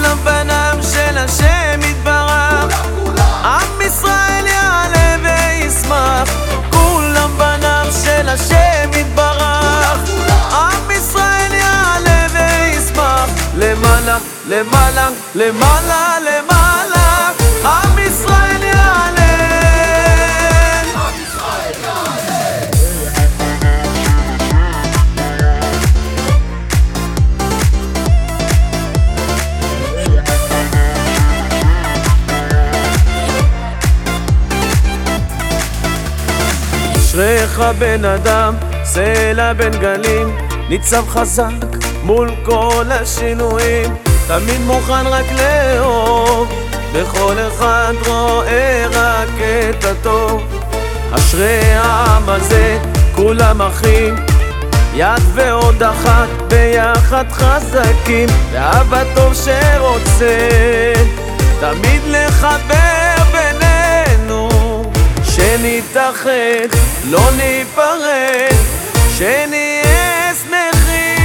כולם בניו של השם יתברך. עם ישראל יעלה וישמח. כולם בניו של השם יתברך. עם ישראל יעלה וישמח. למעלה, למעלה, למעלה, למעלה אשריך בן אדם, סלע בין גלים, ניצב חזק מול כל השינויים, תמיד מוכן רק לאהוב, בכל אחד רואה רק את הטוב. אשרי העם הזה, כולם אחים, יד ועוד אחת, ביחד חזקים, ואבא טוב שרוצה תמיד לחבר. שנתאחד, לא ניפרד, שנהיה שמחים.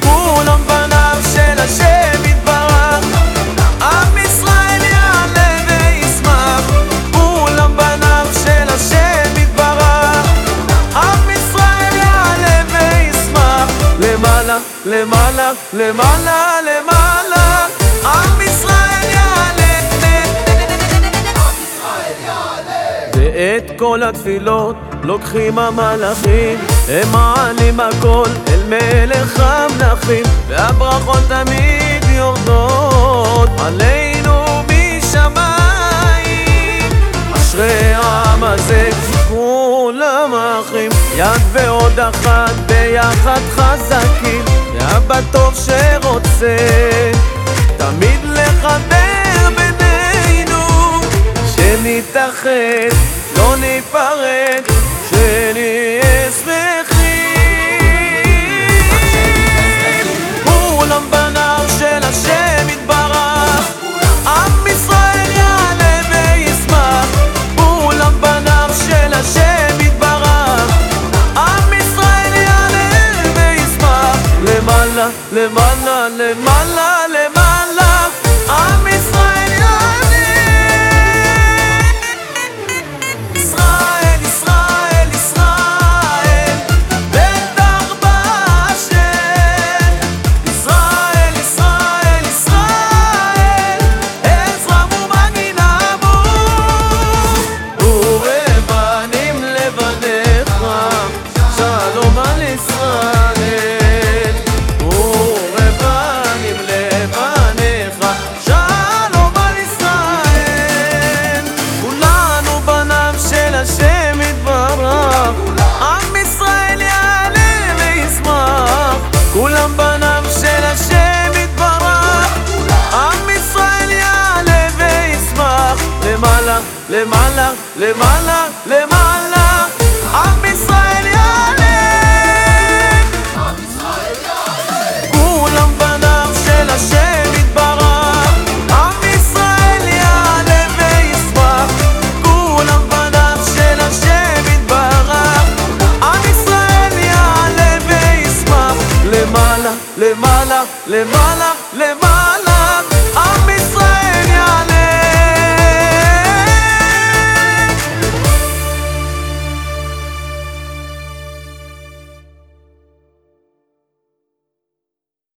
כולם בניו של השם יתברך, עם ישראל יעלה וישמח. כולם בניו של השם יתברך, עם ישראל יעלה וישמח. למעלה, למעלה, למעלה, למעלה, ואת כל התפילות לוקחים המלאכים הם מעלים הכל אל מלך המלכים והברכות תמיד יורדות עלינו משמיים. אשרי העם הזה כולם אחים יד ועוד אחת ביחד חזקים ואבא טוב שרוצה תמיד לחבר שנתאחד, לא ניפרד, שנהיה שמחים. כולם בניו של השם יתברך, עם ישראל יעלה וישמח. כולם בניו של השם יתברך, עם ישראל יעלה וישמח. למעלה, למעלה, למעלה, למעלה, למעלה, למעלה, למעלה, למעלה, למעלה.